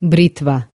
бритва.